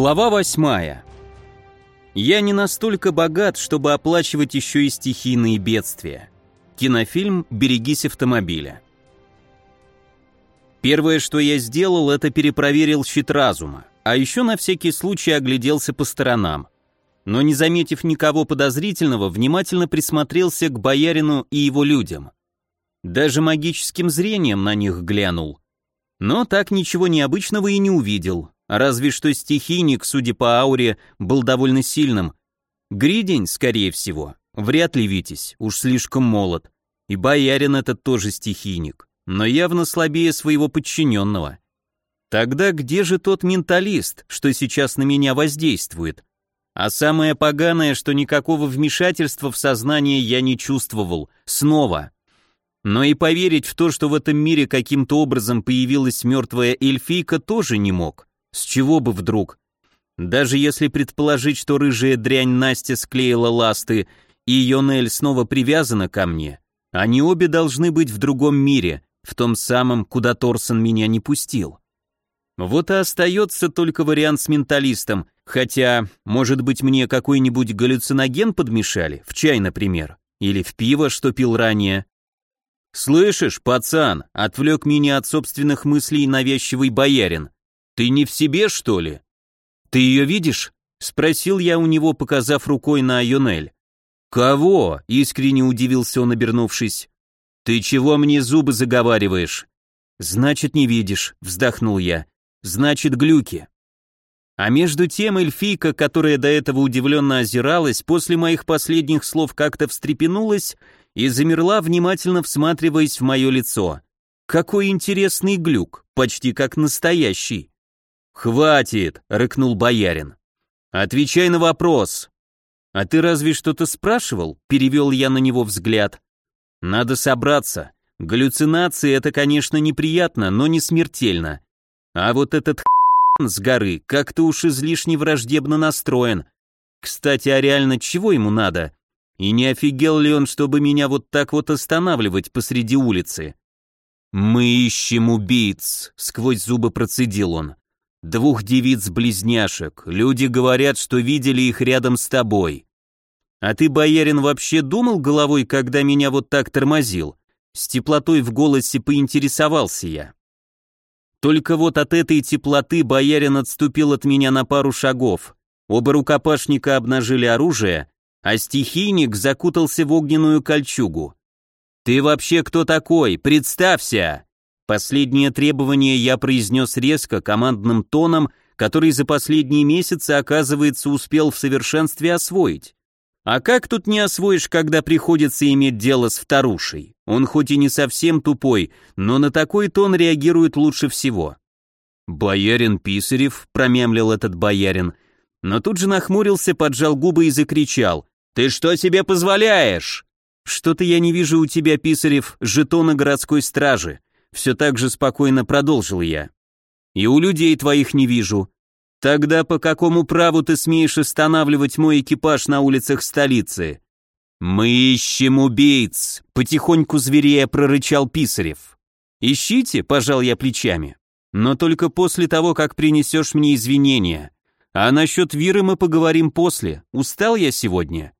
Глава восьмая. Я не настолько богат, чтобы оплачивать еще и стихийные бедствия. Кинофильм «Берегись автомобиля». Первое, что я сделал, это перепроверил щит разума, а еще на всякий случай огляделся по сторонам. Но не заметив никого подозрительного, внимательно присмотрелся к боярину и его людям. Даже магическим зрением на них глянул. Но так ничего необычного и не увидел, разве что стихийник, судя по ауре, был довольно сильным. Гридень, скорее всего, вряд ли Витязь, уж слишком молод. И боярин этот тоже стихийник, но явно слабее своего подчиненного. Тогда где же тот менталист, что сейчас на меня воздействует? А самое поганое, что никакого вмешательства в сознание я не чувствовал. Снова. Но и поверить в то, что в этом мире каким-то образом появилась мертвая эльфийка, тоже не мог. С чего бы вдруг? Даже если предположить, что рыжая дрянь Настя склеила ласты, и Йонель снова привязана ко мне, они обе должны быть в другом мире, в том самом, куда Торсон меня не пустил. Вот и остается только вариант с менталистом, хотя, может быть, мне какой-нибудь галлюциноген подмешали, в чай, например, или в пиво, что пил ранее. «Слышишь, пацан», — отвлек меня от собственных мыслей навязчивый боярин. «Ты не в себе, что ли?» «Ты ее видишь?» — спросил я у него, показав рукой на Айонель. «Кого?» — искренне удивился он, обернувшись. «Ты чего мне зубы заговариваешь?» «Значит, не видишь», — вздохнул я. «Значит, глюки». А между тем эльфийка, которая до этого удивленно озиралась, после моих последних слов как-то встрепенулась и замерла, внимательно всматриваясь в мое лицо. Какой интересный глюк, почти как настоящий. «Хватит!» — рыкнул боярин. «Отвечай на вопрос!» «А ты разве что-то спрашивал?» — перевел я на него взгляд. «Надо собраться. Галлюцинации — это, конечно, неприятно, но не смертельно. А вот этот с горы как-то уж излишне враждебно настроен. Кстати, а реально чего ему надо? И не офигел ли он, чтобы меня вот так вот останавливать посреди улицы? «Мы ищем убийц», — сквозь зубы процедил он. «Двух девиц-близняшек. Люди говорят, что видели их рядом с тобой». «А ты, боярин, вообще думал головой, когда меня вот так тормозил?» С теплотой в голосе поинтересовался я. Только вот от этой теплоты боярин отступил от меня на пару шагов. Оба рукопашника обнажили оружие, а стихийник закутался в огненную кольчугу. «Ты вообще кто такой? Представься!» Последнее требование я произнес резко, командным тоном, который за последние месяцы, оказывается, успел в совершенстве освоить. А как тут не освоишь, когда приходится иметь дело с вторушей? Он хоть и не совсем тупой, но на такой тон реагирует лучше всего. «Боярин Писарев», — промямлил этот боярин, но тут же нахмурился, поджал губы и закричал. «Ты что себе позволяешь?» «Что-то я не вижу у тебя, Писарев, жетона городской стражи», все так же спокойно продолжил я. «И у людей твоих не вижу. Тогда по какому праву ты смеешь останавливать мой экипаж на улицах столицы?» «Мы ищем убийц», — потихоньку зверея прорычал Писарев. «Ищите», — пожал я плечами, «но только после того, как принесешь мне извинения. А насчет Виры мы поговорим после. Устал я сегодня».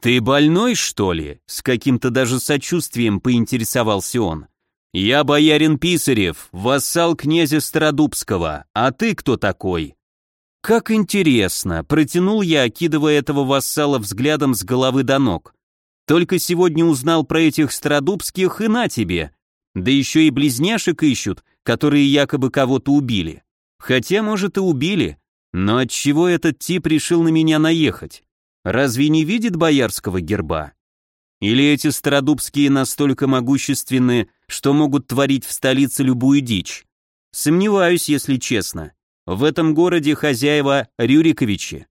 «Ты больной, что ли?» — с каким-то даже сочувствием поинтересовался он. «Я боярин Писарев, вассал князя Стародубского. А ты кто такой?» «Как интересно!» — протянул я, окидывая этого вассала взглядом с головы до ног. «Только сегодня узнал про этих Стародубских и на тебе. Да еще и близняшек ищут, которые якобы кого-то убили. Хотя, может, и убили, но отчего этот тип решил на меня наехать? Разве не видит боярского герба? Или эти стародубские настолько могущественны, что могут творить в столице любую дичь? Сомневаюсь, если честно. В этом городе хозяева Рюриковичи.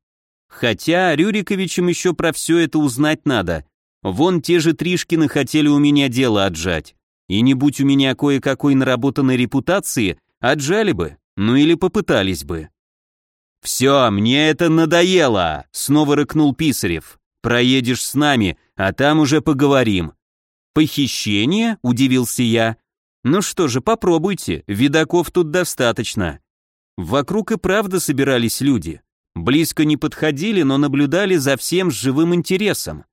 Хотя Рюриковичам еще про все это узнать надо. Вон те же Тришкины хотели у меня дело отжать. И не будь у меня кое-какой наработанной репутации, отжали бы, ну или попытались бы. «Все, мне это надоело!» — снова рыкнул Писарев. «Проедешь с нами, а там уже поговорим». «Похищение?» — удивился я. «Ну что же, попробуйте, видаков тут достаточно». Вокруг и правда собирались люди. Близко не подходили, но наблюдали за всем с живым интересом.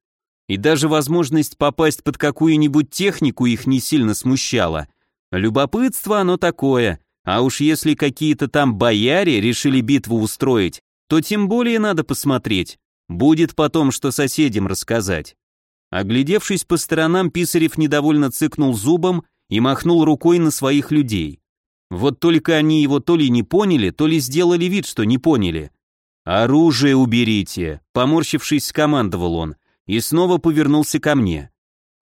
И даже возможность попасть под какую-нибудь технику их не сильно смущала. Любопытство оно такое, а уж если какие-то там бояре решили битву устроить, то тем более надо посмотреть. Будет потом, что соседям рассказать. Оглядевшись по сторонам, Писарев недовольно цыкнул зубом и махнул рукой на своих людей. Вот только они его то ли не поняли, то ли сделали вид, что не поняли. «Оружие уберите!» — поморщившись, скомандовал он, и снова повернулся ко мне.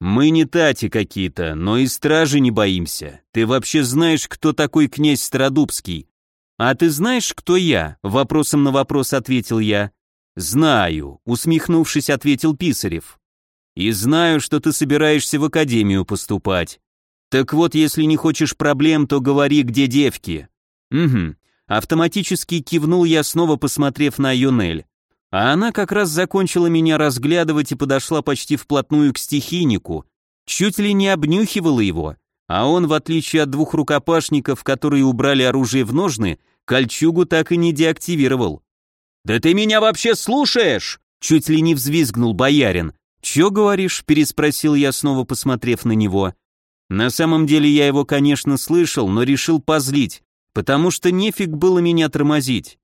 «Мы не тати какие-то, но и стражи не боимся. Ты вообще знаешь, кто такой князь Стародубский?» «А ты знаешь, кто я?» — вопросом на вопрос ответил я. «Знаю», — усмехнувшись, ответил Писарев. «И знаю, что ты собираешься в академию поступать. Так вот, если не хочешь проблем, то говори, где девки». «Угу». Автоматически кивнул я, снова посмотрев на Юнель. А она как раз закончила меня разглядывать и подошла почти вплотную к стихийнику, чуть ли не обнюхивала его, а он, в отличие от двух рукопашников, которые убрали оружие в ножны, кольчугу так и не деактивировал. «Да ты меня вообще слушаешь?» Чуть ли не взвизгнул боярин. «Чё говоришь?» – переспросил я, снова посмотрев на него. На самом деле я его, конечно, слышал, но решил позлить, потому что нефиг было меня тормозить.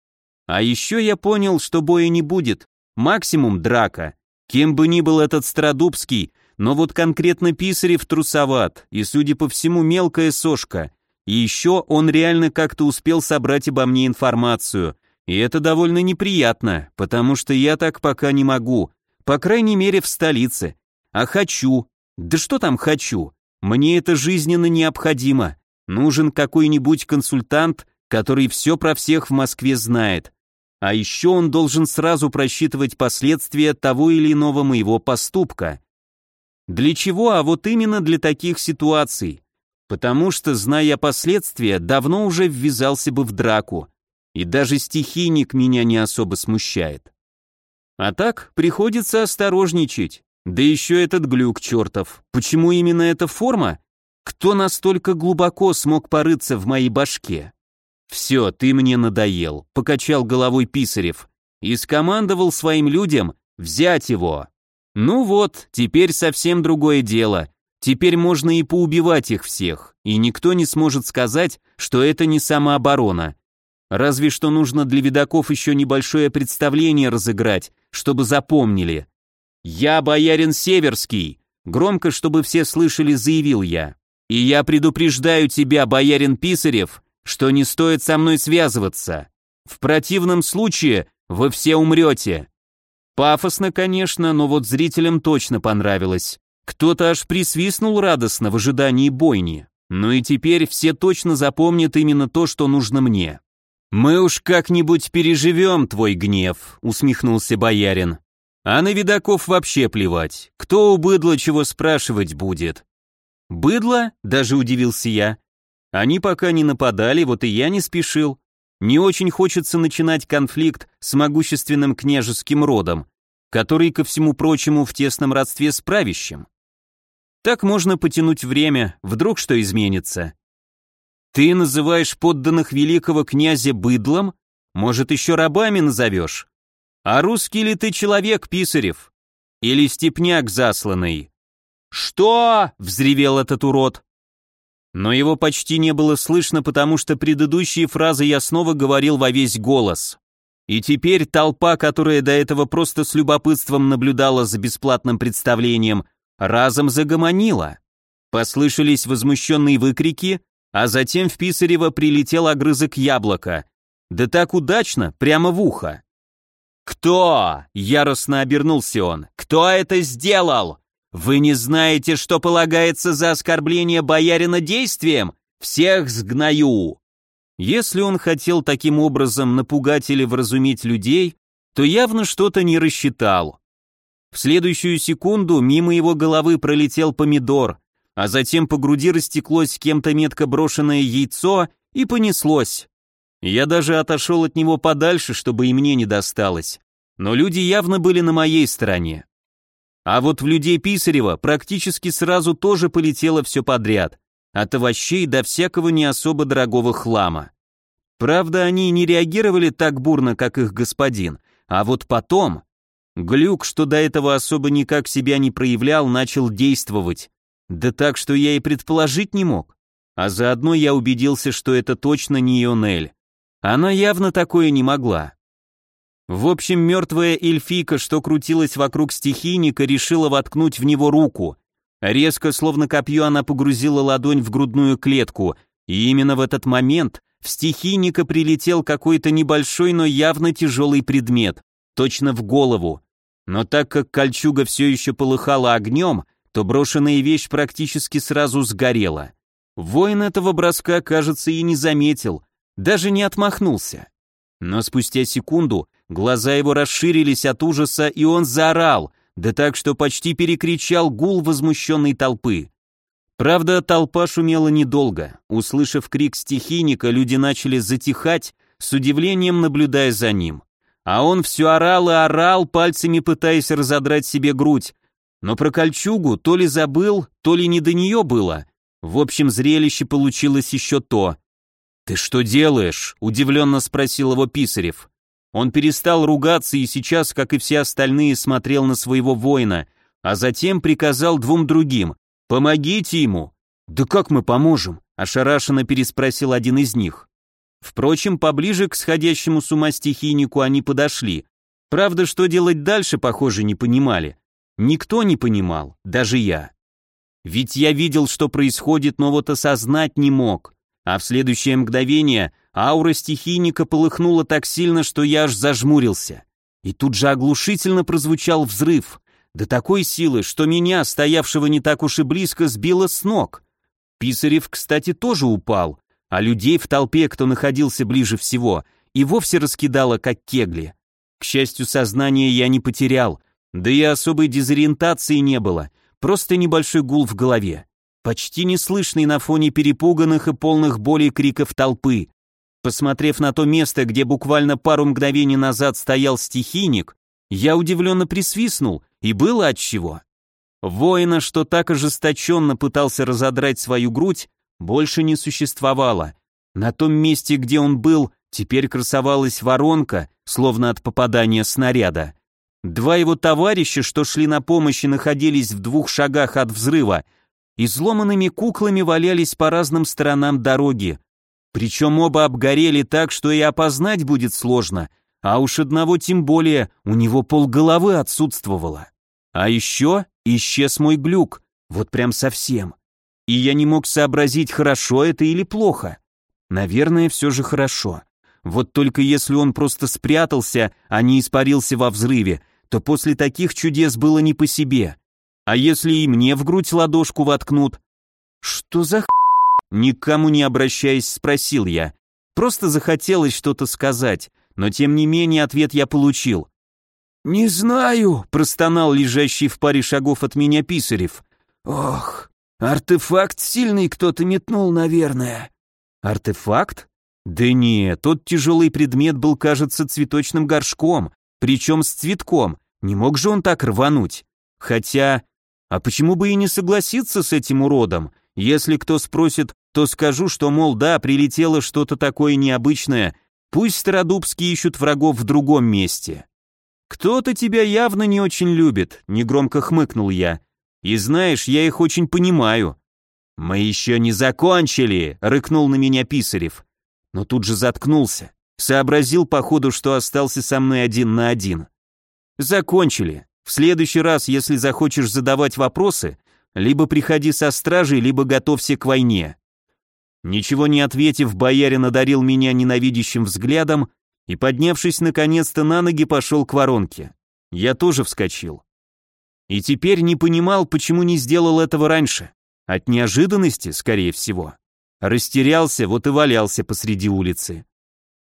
А еще я понял, что боя не будет, максимум драка. Кем бы ни был этот Страдубский, но вот конкретно Писарев трусоват, и, судя по всему, мелкая сошка. И еще он реально как-то успел собрать обо мне информацию, и это довольно неприятно, потому что я так пока не могу, по крайней мере в столице. А хочу. Да что там хочу? Мне это жизненно необходимо. Нужен какой-нибудь консультант, который все про всех в Москве знает. А еще он должен сразу просчитывать последствия того или иного моего поступка. Для чего? А вот именно для таких ситуаций. Потому что, зная последствия, давно уже ввязался бы в драку и даже стихийник меня не особо смущает. А так, приходится осторожничать. Да еще этот глюк чертов. Почему именно эта форма? Кто настолько глубоко смог порыться в моей башке? Все, ты мне надоел, покачал головой Писарев и скомандовал своим людям взять его. Ну вот, теперь совсем другое дело. Теперь можно и поубивать их всех, и никто не сможет сказать, что это не самооборона. Разве что нужно для видаков еще небольшое представление разыграть, чтобы запомнили. «Я боярин Северский», громко, чтобы все слышали, заявил я. «И я предупреждаю тебя, боярин Писарев, что не стоит со мной связываться. В противном случае вы все умрете». Пафосно, конечно, но вот зрителям точно понравилось. Кто-то аж присвистнул радостно в ожидании бойни. Ну и теперь все точно запомнят именно то, что нужно мне. «Мы уж как-нибудь переживем твой гнев», — усмехнулся боярин. «А на видаков вообще плевать. Кто у быдла чего спрашивать будет?» «Быдло?» — даже удивился я. «Они пока не нападали, вот и я не спешил. Не очень хочется начинать конфликт с могущественным княжеским родом, который, ко всему прочему, в тесном родстве с правящим. Так можно потянуть время, вдруг что изменится. Ты называешь подданных великого князя быдлом? Может, еще рабами назовешь? А русский ли ты человек, Писарев? Или степняк засланный? Что? взревел этот урод. Но его почти не было слышно, потому что предыдущие фразы я снова говорил во весь голос. И теперь толпа, которая до этого просто с любопытством наблюдала за бесплатным представлением, разом загомонила. Послышались возмущенные выкрики, а затем в Писарева прилетел огрызок яблока. Да так удачно, прямо в ухо. «Кто?» — яростно обернулся он. «Кто это сделал? Вы не знаете, что полагается за оскорбление боярина действием? Всех сгною!» Если он хотел таким образом напугать или вразумить людей, то явно что-то не рассчитал. В следующую секунду мимо его головы пролетел помидор, а затем по груди растеклось кем-то метко брошенное яйцо и понеслось. Я даже отошел от него подальше, чтобы и мне не досталось. Но люди явно были на моей стороне. А вот в людей Писарева практически сразу тоже полетело все подряд, от овощей до всякого не особо дорогого хлама. Правда, они не реагировали так бурно, как их господин, а вот потом... Глюк, что до этого особо никак себя не проявлял, начал действовать. Да так, что я и предположить не мог. А заодно я убедился, что это точно не Ионель. Она явно такое не могла. В общем, мертвая эльфийка, что крутилась вокруг стихийника, решила воткнуть в него руку. Резко, словно копье, она погрузила ладонь в грудную клетку, и именно в этот момент в стихийника прилетел какой-то небольшой, но явно тяжелый предмет, точно в голову. Но так как кольчуга все еще полыхала огнем, то брошенная вещь практически сразу сгорела. Воин этого броска, кажется, и не заметил, даже не отмахнулся. Но спустя секунду глаза его расширились от ужаса, и он заорал, да так, что почти перекричал гул возмущенной толпы. Правда, толпа шумела недолго. Услышав крик стихийника, люди начали затихать, с удивлением наблюдая за ним. А он все орал и орал, пальцами пытаясь разодрать себе грудь. Но про кольчугу то ли забыл, то ли не до нее было. В общем, зрелище получилось еще то. «Ты что делаешь?» – удивленно спросил его Писарев. Он перестал ругаться и сейчас, как и все остальные, смотрел на своего воина, а затем приказал двум другим «Помогите ему!» «Да как мы поможем?» – ошарашенно переспросил один из них. Впрочем, поближе к сходящему с ума стихийнику они подошли. Правда, что делать дальше, похоже, не понимали. Никто не понимал, даже я. Ведь я видел, что происходит, но вот осознать не мог. А в следующее мгновение аура стихийника полыхнула так сильно, что я аж зажмурился. И тут же оглушительно прозвучал взрыв до такой силы, что меня, стоявшего не так уж и близко, сбило с ног. Писарев, кстати, тоже упал, а людей в толпе, кто находился ближе всего, и вовсе раскидало, как кегли. К счастью, сознание я не потерял, да и особой дезориентации не было, просто небольшой гул в голове, почти неслышный на фоне перепуганных и полных боли криков толпы. Посмотрев на то место, где буквально пару мгновений назад стоял стихийник, я удивленно присвистнул, и было отчего. Воина, что так ожесточенно пытался разодрать свою грудь, больше не существовало. На том месте, где он был, теперь красовалась воронка, словно от попадания снаряда. Два его товарища, что шли на помощь и находились в двух шагах от взрыва, изломанными куклами валялись по разным сторонам дороги. Причем оба обгорели так, что и опознать будет сложно, а уж одного тем более, у него полголовы отсутствовало. А еще исчез мой глюк, вот прям совсем. И я не мог сообразить, хорошо это или плохо. Наверное, все же хорошо. Вот только если он просто спрятался, а не испарился во взрыве, то после таких чудес было не по себе. А если и мне в грудь ладошку воткнут? Что за х... Никому не обращаясь, спросил я. Просто захотелось что-то сказать, но тем не менее ответ я получил. «Не знаю», — простонал лежащий в паре шагов от меня Писарев. «Ох, артефакт сильный кто-то метнул, наверное». «Артефакт?» «Да не, тот тяжелый предмет был, кажется, цветочным горшком, причем с цветком. Не мог же он так рвануть? Хотя... А почему бы и не согласиться с этим уродом? Если кто спросит, то скажу, что, мол, да, прилетело что-то такое необычное, пусть стародубские ищут врагов в другом месте. «Кто-то тебя явно не очень любит», — негромко хмыкнул я. «И знаешь, я их очень понимаю». «Мы еще не закончили», — рыкнул на меня Писарев. Но тут же заткнулся. Сообразил, походу, что остался со мной один на один. «Закончили. В следующий раз, если захочешь задавать вопросы, либо приходи со стражей, либо готовься к войне». Ничего не ответив, боярин одарил меня ненавидящим взглядом и, поднявшись наконец-то на ноги, пошел к воронке. Я тоже вскочил. И теперь не понимал, почему не сделал этого раньше. От неожиданности, скорее всего. Растерялся, вот и валялся посреди улицы.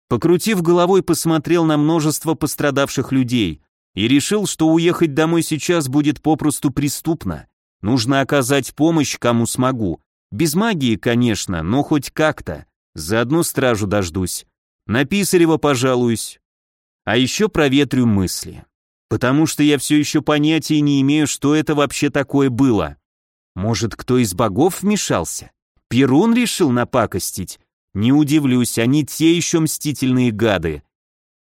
Покрутив головой, посмотрел на множество пострадавших людей и решил, что уехать домой сейчас будет попросту преступно. Нужно оказать помощь, кому смогу. Без магии, конечно, но хоть как-то. Заодно стражу дождусь. На Писарева пожалуюсь. А еще проветрю мысли. Потому что я все еще понятия не имею, что это вообще такое было. Может, кто из богов вмешался? Перун решил напакостить? Не удивлюсь, они те еще мстительные гады.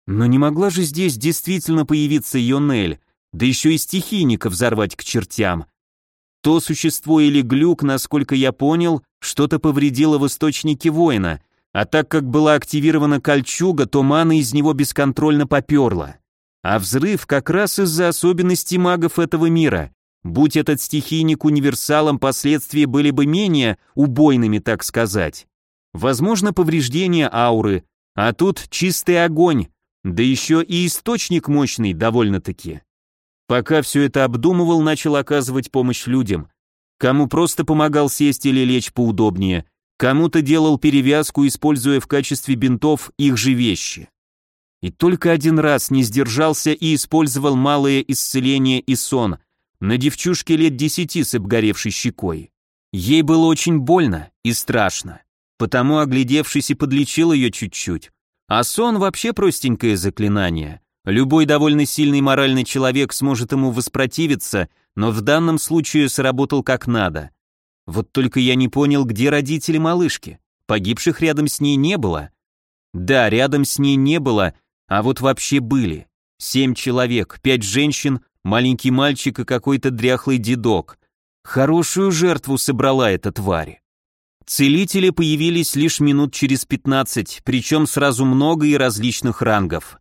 Но не могла же здесь действительно появиться Йонель, да еще и стихийника взорвать к чертям. То существо или глюк, насколько я понял, что-то повредило в источнике воина, а так как была активирована кольчуга, то мана из него бесконтрольно поперла. А взрыв как раз из-за особенностей магов этого мира. Будь этот стихийник универсалом, последствия были бы менее убойными, так сказать. Возможно, повреждение ауры, а тут чистый огонь, да еще и источник мощный довольно-таки. Пока все это обдумывал, начал оказывать помощь людям. Кому просто помогал сесть или лечь поудобнее, кому-то делал перевязку, используя в качестве бинтов их же вещи. И только один раз не сдержался и использовал малое исцеление и сон на девчушке лет десяти с обгоревшей щекой. Ей было очень больно и страшно, потому, оглядевшись и подлечил ее чуть-чуть. А сон вообще простенькое заклинание. Любой довольно сильный моральный человек сможет ему воспротивиться, но в данном случае сработал как надо. Вот только я не понял, где родители малышки. Погибших рядом с ней не было. Да, рядом с ней не было, а вот вообще были. Семь человек, пять женщин, маленький мальчик и какой-то дряхлый дедок. Хорошую жертву собрала эта тварь. Целители появились лишь минут через пятнадцать, причем сразу много и различных рангов.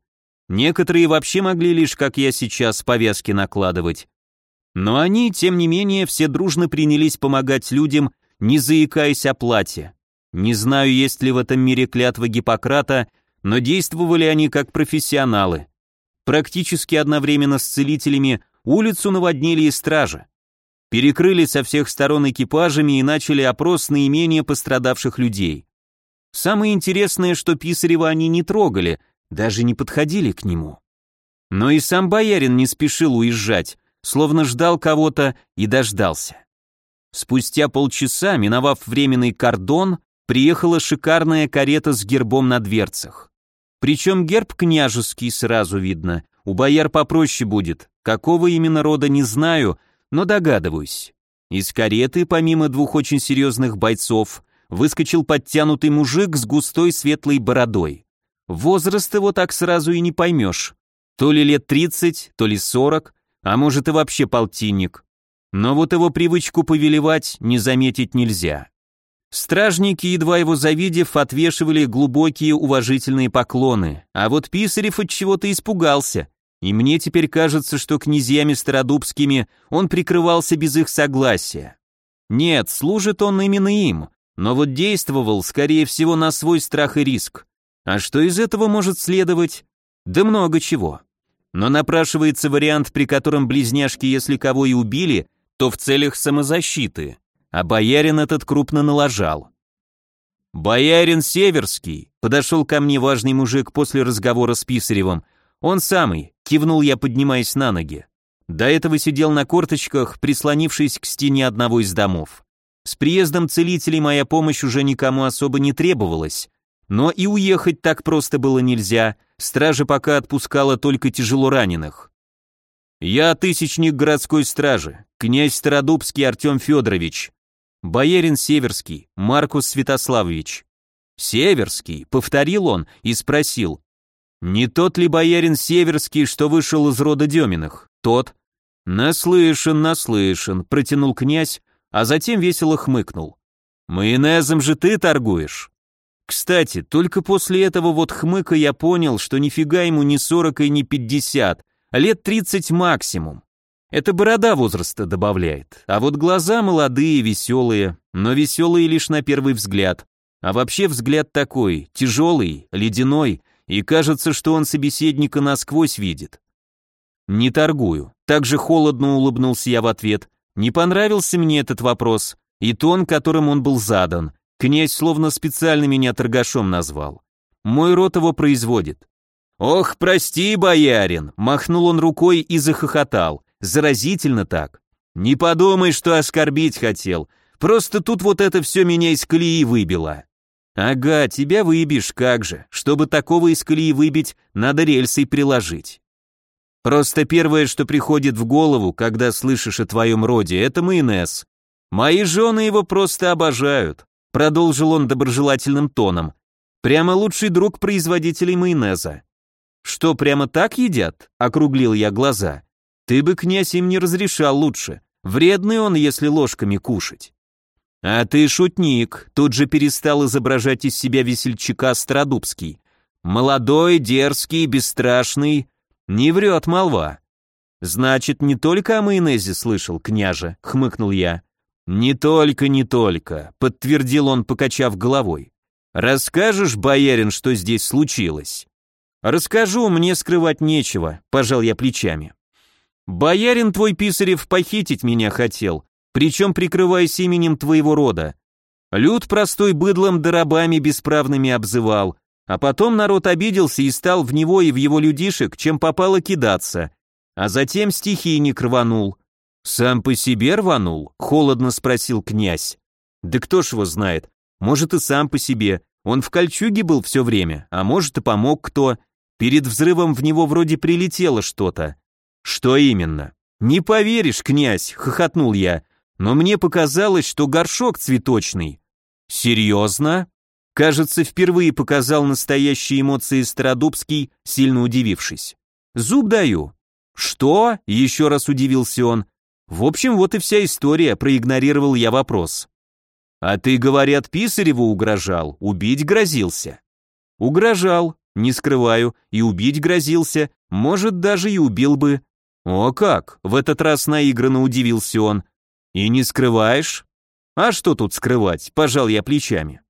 Некоторые вообще могли лишь, как я сейчас, повязки накладывать. Но они, тем не менее, все дружно принялись помогать людям, не заикаясь о плате. Не знаю, есть ли в этом мире клятва Гиппократа, но действовали они как профессионалы. Практически одновременно с целителями улицу наводнили и стражи. Перекрыли со всех сторон экипажами и начали опрос наименее пострадавших людей. Самое интересное, что Писарева они не трогали, даже не подходили к нему. Но и сам боярин не спешил уезжать, словно ждал кого-то и дождался. Спустя полчаса, миновав временный кордон, приехала шикарная карета с гербом на дверцах. Причем герб княжеский сразу видно, у бояр попроще будет, какого именно рода не знаю, но догадываюсь. Из кареты, помимо двух очень серьезных бойцов, выскочил подтянутый мужик с густой светлой бородой. Возраст его так сразу и не поймешь. То ли лет 30, то ли 40, а может и вообще полтинник. Но вот его привычку повелевать не заметить нельзя. Стражники, едва его завидев, отвешивали глубокие уважительные поклоны, а вот Писарев от чего-то испугался, и мне теперь кажется, что князьями стародубскими он прикрывался без их согласия. Нет, служит он именно им, но вот действовал, скорее всего, на свой страх и риск. А что из этого может следовать? Да много чего но напрашивается вариант, при котором близняшки, если кого и убили, то в целях самозащиты, а боярин этот крупно налажал. «Боярин Северский», — подошел ко мне важный мужик после разговора с Писаревым, «он самый», — кивнул я, поднимаясь на ноги. До этого сидел на корточках, прислонившись к стене одного из домов. С приездом целителей моя помощь уже никому особо не требовалась, но и уехать так просто было нельзя, стража пока отпускала только тяжело раненых. «Я тысячник городской стражи, князь Стародубский Артем Федорович, боярин Северский, Маркус Святославович». «Северский», — повторил он и спросил, «Не тот ли боярин Северский, что вышел из рода Деминых?» «Тот». «Наслышан, наслышан», — протянул князь, а затем весело хмыкнул. «Майонезом же ты торгуешь?» Кстати, только после этого вот хмыка я понял, что нифига ему не 40 и не 50, а лет 30 максимум. Это борода возраста добавляет, а вот глаза молодые, веселые, но веселые лишь на первый взгляд. А вообще взгляд такой, тяжелый, ледяной, и кажется, что он собеседника насквозь видит. Не торгую. Так же холодно улыбнулся я в ответ. Не понравился мне этот вопрос и тон, которым он был задан. Князь словно специально меня торгашом назвал. Мой рот его производит. «Ох, прости, боярин!» — махнул он рукой и захохотал. Заразительно так. «Не подумай, что оскорбить хотел. Просто тут вот это все меня из колеи выбило». «Ага, тебя выбьешь, как же. Чтобы такого из колеи выбить, надо рельсой приложить». Просто первое, что приходит в голову, когда слышишь о твоем роде, это майонез. Мои жены его просто обожают. Продолжил он доброжелательным тоном. Прямо лучший друг производителей майонеза. Что, прямо так едят? Округлил я глаза. Ты бы, князь, им не разрешал лучше. Вредный он, если ложками кушать. А ты шутник, тут же перестал изображать из себя весельчака Стародубский. Молодой, дерзкий, бесстрашный. Не врет молва. Значит, не только о майонезе слышал, княже, хмыкнул я. Не только, не только, подтвердил он, покачав головой. Расскажешь, боярин, что здесь случилось? Расскажу, мне скрывать нечего, пожал я плечами. Боярин твой Писарев похитить меня хотел, причем прикрываясь именем твоего рода. Люд простой быдлом да рабами бесправными обзывал, а потом народ обиделся и стал в него и в его людишек, чем попало кидаться. А затем стихийник рванул. «Сам по себе рванул?» — холодно спросил князь. «Да кто ж его знает? Может и сам по себе. Он в кольчуге был все время, а может и помог кто. Перед взрывом в него вроде прилетело что-то. Что именно? Не поверишь, князь, хохотнул я, но мне показалось, что горшок цветочный. Серьезно? Кажется, впервые показал настоящие эмоции Стародубский, сильно удивившись. Зуб даю. Что? Еще раз удивился он. В общем, вот и вся история, проигнорировал я вопрос. А ты, говорят, Писареву угрожал, убить грозился. Угрожал, не скрываю, и убить грозился, может, даже и убил бы. О как, в этот раз наигранно удивился он. И не скрываешь? А что тут скрывать, пожал я плечами.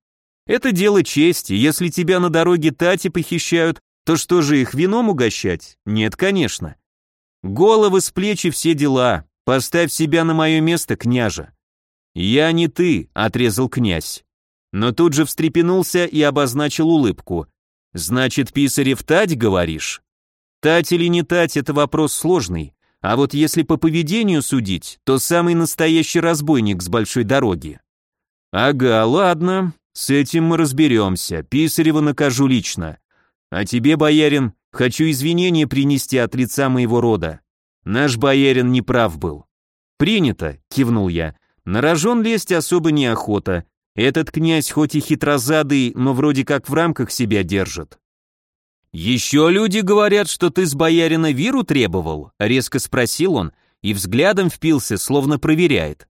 Это дело чести, если тебя на дороге тати похищают, то что же их вином угощать? Нет, конечно. Головы с плечи все дела, поставь себя на мое место, княже. Я не ты, отрезал князь. Но тут же встрепенулся и обозначил улыбку. Значит, Писарев тать, говоришь? Тать или не тать, это вопрос сложный. А вот если по поведению судить, то самый настоящий разбойник с большой дороги. Ага, ладно, с этим мы разберемся, Писарева накажу лично. А тебе, боярин, хочу извинения принести от лица моего рода. Наш боярин не прав был. Принято, кивнул я. На лезть особо неохота. Этот князь хоть и хитрозадый, но вроде как в рамках себя держит. «Еще люди говорят, что ты с боярина Виру требовал?» — резко спросил он и взглядом впился, словно проверяет.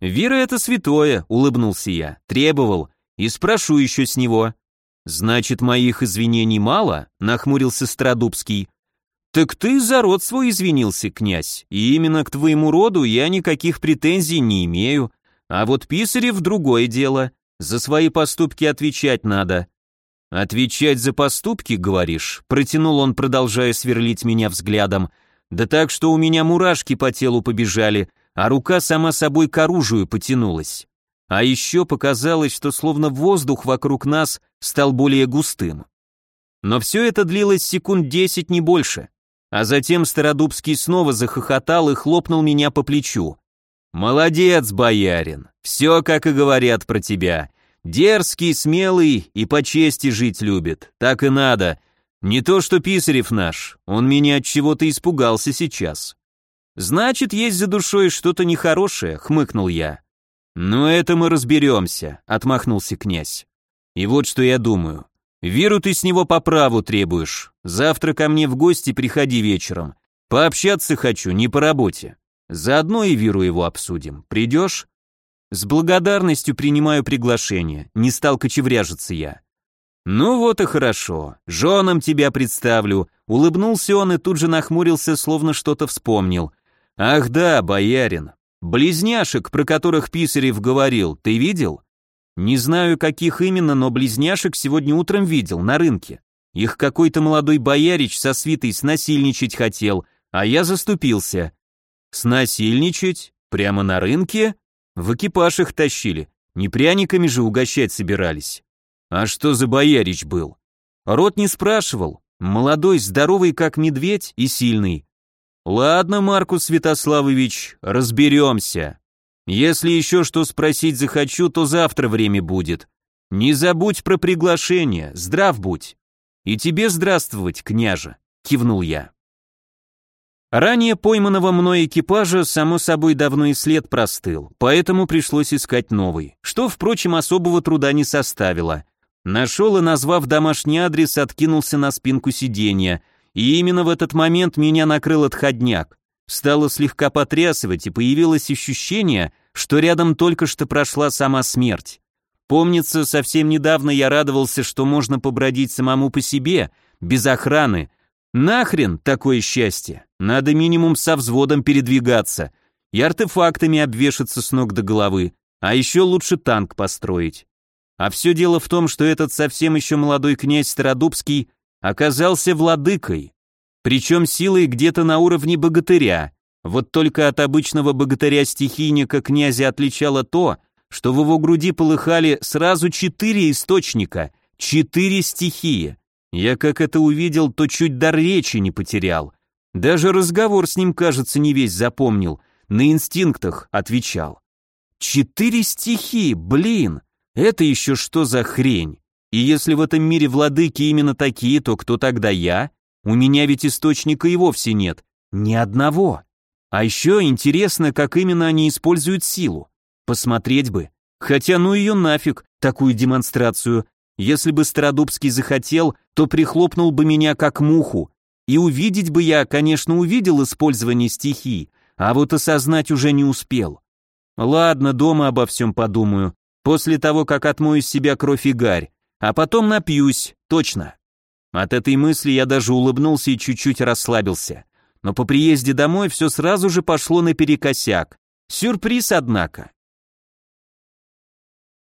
«Вира — это святое», — улыбнулся я, — «требовал, и спрошу еще с него». «Значит, моих извинений мало?» — нахмурился Страдубский. «Так ты за род свой извинился, князь, и именно к твоему роду я никаких претензий не имею. А вот Писарев — другое дело. За свои поступки отвечать надо». «Отвечать за поступки, говоришь?» — протянул он, продолжая сверлить меня взглядом. «Да так, что у меня мурашки по телу побежали, а рука сама собой к оружию потянулась. А еще показалось, что словно воздух вокруг нас стал более густым. Но все это длилось секунд десять, не больше. А затем Стародубский снова захохотал и хлопнул меня по плечу. «Молодец, боярин, все, как и говорят про тебя. Дерзкий, смелый и по чести жить любит, так и надо. Не то что Писарев наш, он меня от чего-то испугался сейчас». «Значит, есть за душой что-то нехорошее», — хмыкнул я. «Ну это мы разберемся», — отмахнулся князь. «И вот что я думаю. Веру ты с него по праву требуешь. Завтра ко мне в гости приходи вечером. Пообщаться хочу, не по работе. Заодно и Виру его обсудим. Придешь?» «С благодарностью принимаю приглашение. Не стал кочевряжиться я». «Ну вот и хорошо. Женам тебя представлю». Улыбнулся он и тут же нахмурился, словно что-то вспомнил. «Ах да, боярин, Близняшек, про которых Писарев говорил, ты видел? Не знаю, каких именно, но близняшек сегодня утром видел, на рынке. Их какой-то молодой боярич со свитой снасильничать хотел, а я заступился. Снасильничать? Прямо на рынке? В экипаж их тащили, не пряниками же угощать собирались. А что за боярич был? Рот не спрашивал, молодой, здоровый как медведь и сильный. Ладно, Маркус Святославович, разберемся. Если еще что спросить захочу, то завтра время будет. Не забудь про приглашение, здрав будь. И тебе здравствовать, княже, кивнул я. Ранее пойманного мной экипажа, само собой, давно и след простыл, поэтому пришлось искать новый, что, впрочем, особого труда не составило. Нашел и, назвав домашний адрес, откинулся на спинку сиденья, и именно в этот момент меня накрыл отходняк. Стало слегка потрясывать, и появилось ощущение, что рядом только что прошла сама смерть. Помнится, совсем недавно я радовался, что можно побродить самому по себе, без охраны. Нахрен такое счастье? Надо минимум со взводом передвигаться и артефактами обвешаться с ног до головы, а еще лучше танк построить. А все дело в том, что этот совсем еще молодой князь Стародубский оказался владыкой, причем силой где-то на уровне богатыря. Вот только от обычного богатыря-стихийника князя отличало то, что в его груди полыхали сразу четыре источника, четыре стихии. Я как это увидел, то чуть дар речи не потерял. Даже разговор с ним, кажется, не весь запомнил, на инстинктах отвечал. Четыре стихии, блин, это еще что за хрень? И если в этом мире владыки именно такие, то кто тогда я? У меня ведь источника и вовсе нет. Ни одного. А еще интересно, как именно они используют силу. Посмотреть бы. Хотя ну ее нафиг, такую демонстрацию. Если бы Стародубский захотел, то прихлопнул бы меня как муху. И увидеть бы я, конечно, увидел использование стихий, а вот осознать уже не успел. Ладно, дома обо всем подумаю, после того, как отмою из себя кровь и гарь, а потом напьюсь, точно. От этой мысли я даже улыбнулся и чуть-чуть расслабился. Но по приезде домой все сразу же пошло наперекосяк. Сюрприз, однако.